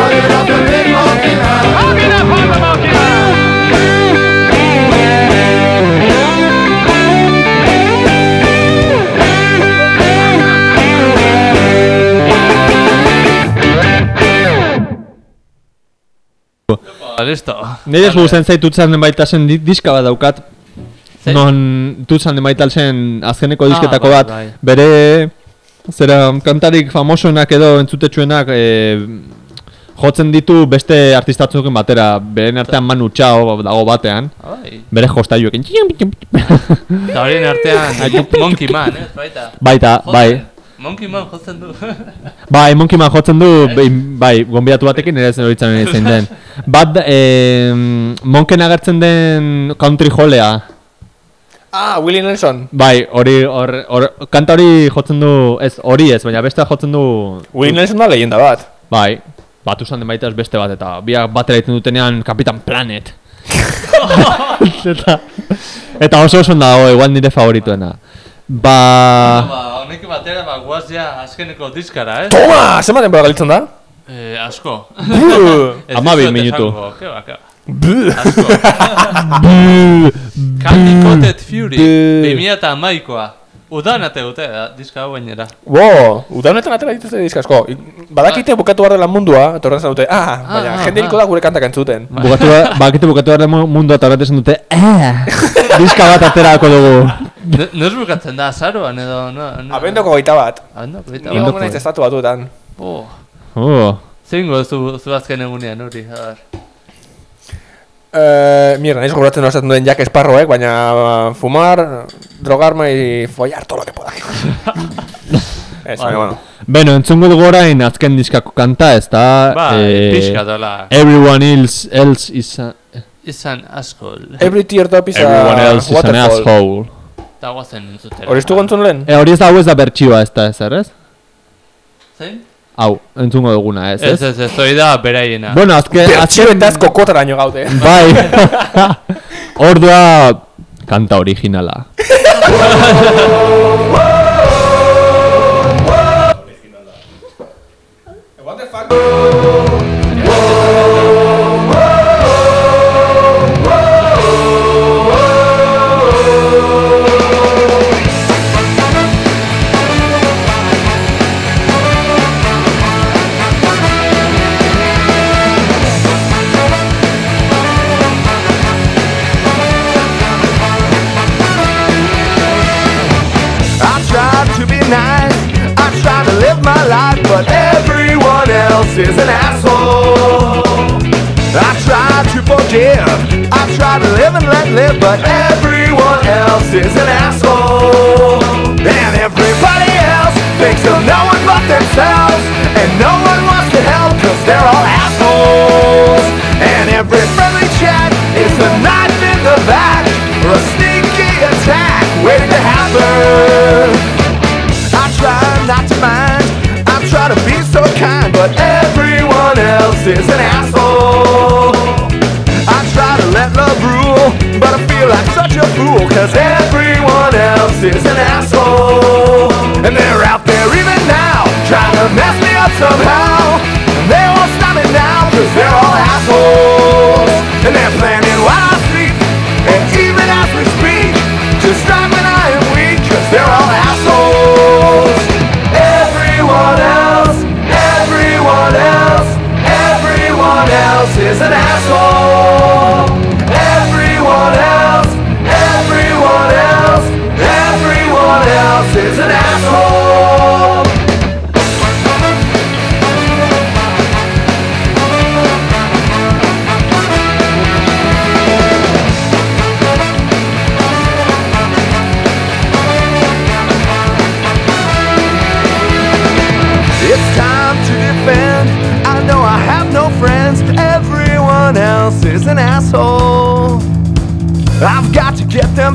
Listo. Nire zu zen zait tutzan den baita zen di- diska bat daukat. Zein? Non tutzan den baita zen azkeneko disketako bai, bat. bai. Bere, zera, kantarik famosoenak edo entzutetsuenak e, jotzen ditu beste artistatzuken batera. Beren artean Manu Chao dago batean. Ai. Bere jostailuekin. Eta horien artean (laughs) Monkey Man, ez baita. Baita, bai. Jotzen. Monkey Man jotzen du. (laughs) Bai, Monkey Man jotzen du, bai, bai gonbiatu batekin ere zen horitzen zein den. (laughs) Bat, eh, Monken agertzen den country jolea. Ah, Willie Nelson. Bai, hori, hor, hor, kanta hori jotzen du, ez, hori ez, baina beste jotzen du, Willie Nelson da leyenda bat. bai, batu zan den baita beste bat, eta biak batera egiten dutenean Kapitan Planet. (laughs) eta, eta oso oso dago, igual nire favorituena. Ba... Ba, honek batera, ba, guazia azkeneko diskara, eh? Toma! Zemaren bera galitzen da? Eh, asko. (laughs) Amabi minutu. Keba, keba. Asko. (laughs) Candy Coated Fury, 2008koa. Udan ate dute, da, diska hau gainera. Bo, udanetan atera dituzte diskasko. Badakite bukatu behar dela mundua, eta horren zen dute, ah, baina ah, jende hilko da gure kantak entzuten. Bukatu, bakite bukatu behar den mundu eta horret esan dute, eh, (laughs) diska bat aterako dugu. Ne- Noiz bukatzen da, azaroan edo, no? no. Abendoko goita bat. Abendoko, Ni bat. gongo naiz estatu batuetan. Oh. Oh. Zeingo zu, zu azken egunean hori, a ber. Eh, mierda, naiz gogoratzen noratzen duen Jack Sparrowek, baina uh, fumar, drogarme y follar todo lo que pueda. (laughs) Ez, baina, bueno. Beno, entzungo dugu orain azken diskako kanta, ez da... Ba, eh, pixka dola. Everyone else, else is a, Izan askol. Every tear drop is a everyone else is an waterfall. asshole. Eta guazen entzutera. Hori estu gontzun lehen? E, hori ez da hau ez da bertsioa ez da ez, ez? Zein? Hau, entzungo duguna, ez, Ez, ez? ez, ez, hori da beraiena. Bueno, azken... Bertxio eta ezko kotaraino gaude. Bai. (laughs) Ordua kanta originala. I else is an asshole. I try to forgive, I try to live and let live, but everyone else is an asshole. And everybody else thinks of no one but themselves, and no one wants to help cause they're all assholes. And every friendly chat is a knife in the back, or a sneaky attack waiting to happen. is an asshole. I try to let love rule, but I feel like such a fool, cause everyone else is an asshole. And they're out there even now, trying to mess me up somehow.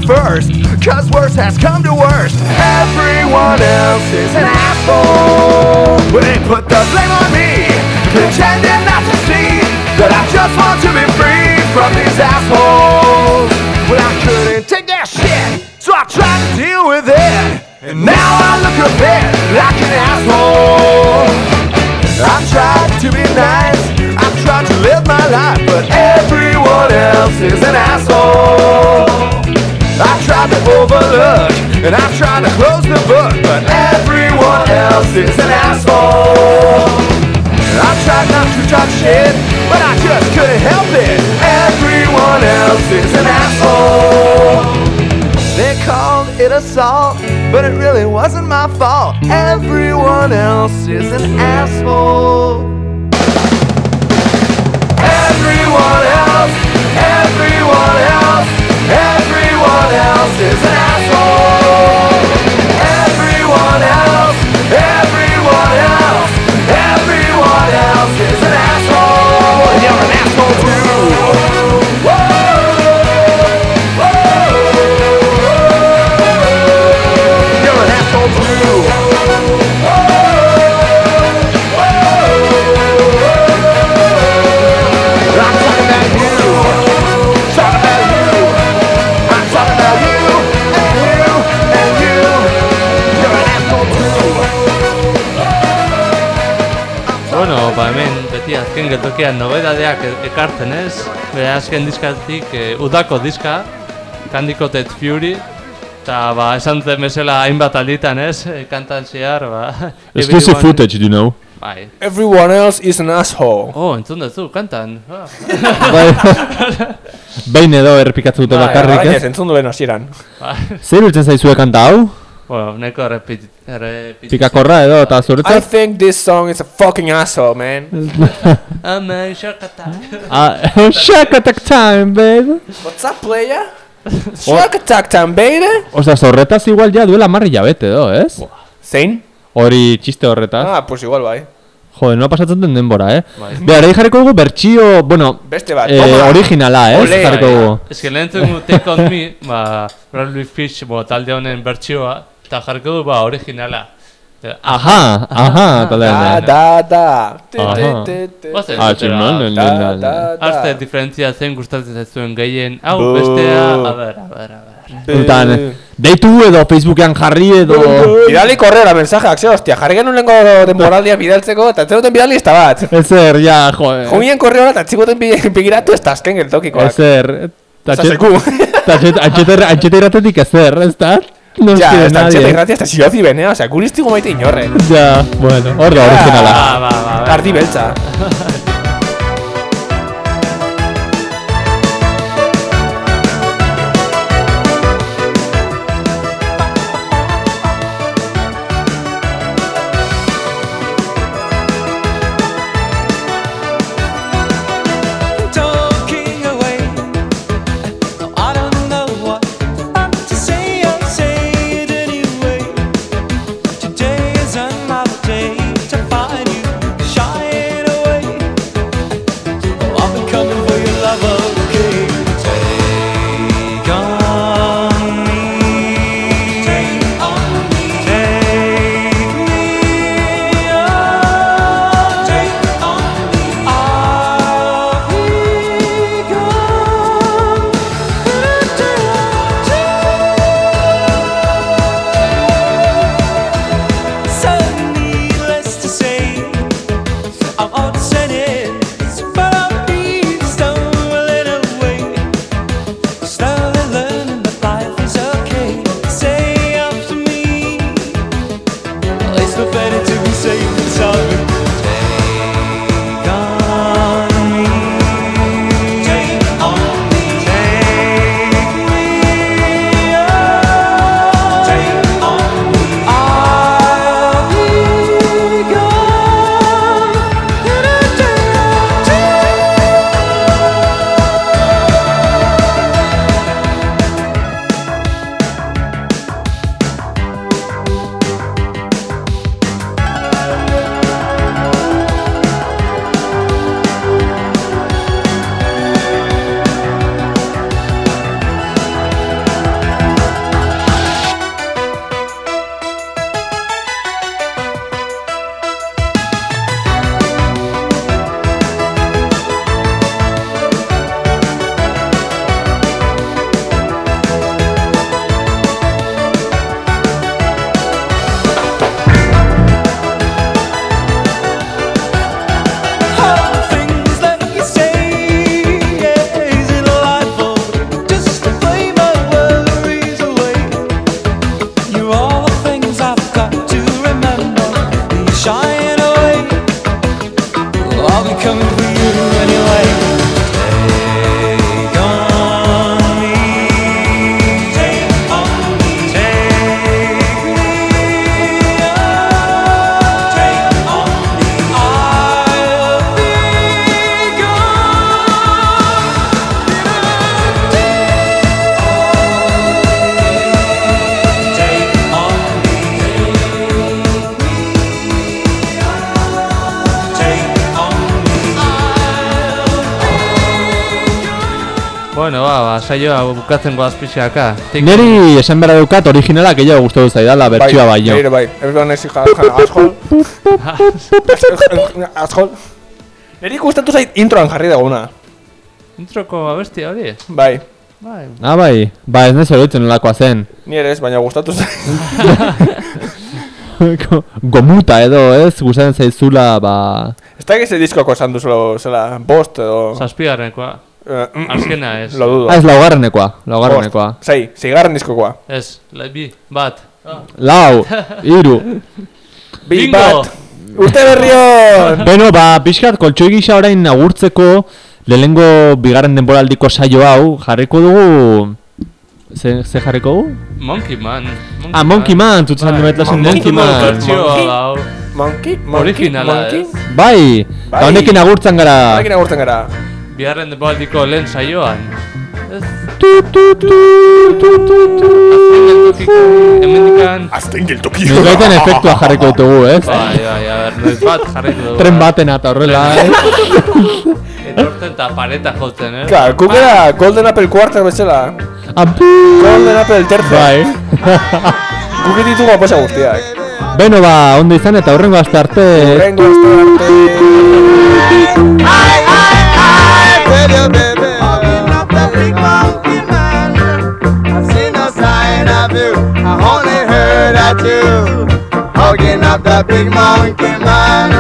First, cause worse has come to worst. Everyone else is an asshole. Well, they put the blame on me, pretending not to see that I just want to be free from these assholes. Well, I couldn't take that shit, so I tried to deal with it. And now I look a bit like an asshole. I've tried to be nice, I've tried to live my life, but everyone else is an asshole. Tried to overlook, and I've tried to close the book, but everyone else is an asshole. I've tried not to talk shit, but I just couldn't help it. Everyone else is an asshole. They called it assault, but it really wasn't my fault. Everyone else is an asshole. Ekartzen ez Bere azken diskatik, e, udako diska Candy Coated Fury Eta ba, esan duten bezala hainbat alditan ez, e, kantan zehar, ba (laughs) Exclusive footage, do you know? Bai Everyone else is an asshole. Oh, entzun duzu, kantan ah. (laughs) Bai. Behin edo errepikatzu dute Bai, bakarrik, ez? entzun duen hasieran. Bai. Zer urtzen zaizue kanta hau? Bueno, neko repeti, repeti Pikakorra edo eta I zuretzat? think this song is a fucking asshole, man. (laughs) Ama, shakata Ah, Shack attack time, babe! What's up, player? Shark attack time, baby! (laughs) Osea, horretaz igual ja duela marri jabete edo, ez? Zein? Hori txiste horretaz. Ah, pues igual bai. Jode, no pasatzen den denbora, eh? Bai. Behar, egin jarriko dugu bertxio, bueno, Beste bat, eh, originala, ez? Ole. Jarriko dugu. Ez que lehen zengu Take On Me, (laughs) ba, Bradley Fish, bo, talde honen bertsioa Eta jarriko du, ba, originala Eta, Aha, aha, talde Da, da, da. Bazen, Ah, Da, da, da. Azte diferentzia zen gustatzen zaizuen gehien Hau, bestea, a ber, a ber, a deitu edo Facebookean jarri edo... Bidali korrera mensajeak, ze hostia, jarri genuen lengo denboraldia bidaltzeko, eta zenuten bidali ez da bat. Ezer, ja, jode. Jumien korreora eta txikoten begiratu ez da azken geltokikoak. Ezer. Zaseku. Antxete iratetik ezer, ez da? No Ja, quiere ez da txeta nadie. irratia, ez da siozi benea, osea, guristigo maite inorre. Ja, bueno, hor da originala. Ba, ba, ba, ba. Ardi beltza. Saioa bukatzen goaz pixaka. Tik- Neri esan behar dukat originala gehiago gustatu zaidala bertsioa baino. Bai, bai. Everyone is ja, ja, asshole. (laughs) (laughs) Asshole. Neri gustatu zait introan jarri daguna. Introko abestia hori? Bai. Bai. Ah, bai. Ba, ez nezo dutzen nolakoa zen. Ni ere ez, baina gustatu zait. (laughs) Gomuta edo, ez? Gustatzen zaizula, ba... Ez da ese diskoko esan duzula, zela, bost edo... Zazpigarrenekoa. Eh, mm, Azkena ez. Lo dudo. Ah, ez laugarrenekoa, laugarrenekoa. Bost. Sei, seigarren diskokoa. Ez, la- bi, bat. Lau, (laughs) iru. Bi Bingo! bat. Urte berrion! (laughs) Beno, ba, pixkat, koltsoi gisa orain agurtzeko lehengo bigarren denboraldiko saio hau jarriko dugu... Ze, ze jarriko dugu? Monkey Man. Ah, Monkey Man, tutzen Bai. dumet lasen Monkey Monkey Man. Monkey, monkey, monkey. ez. Bai, Bai. honekin agurtzen gara. Honekin agurtzen gara. Bigarren denboraldiko lehen saioan. Azten geltoki. Noizbaiten efektua jarriko ditugu, ez? Bai, bai, a ber, noiz bat jarriko dugu. Tren baten eta horrela, eh? Etortzen eta pareta jotzen, eh? Claro, guk era Golden Apple Quarter bezala. Apu! Golden Apple tercer. Bai. (laughs) Guk ditugu aposa guztiak. Beno ba, ondo izan eta horrengo aste arte. Horrengo arte. do. I only heard at you hugging up the big monkey man.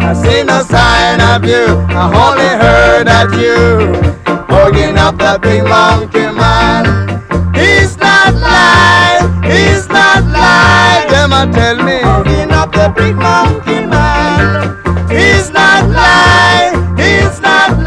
I see no sign of you. I only heard that you hugging up the big monkey man. He's not live. He's not live. Them a tell me hugging up the big monkey man. He's not live. He's not. Live.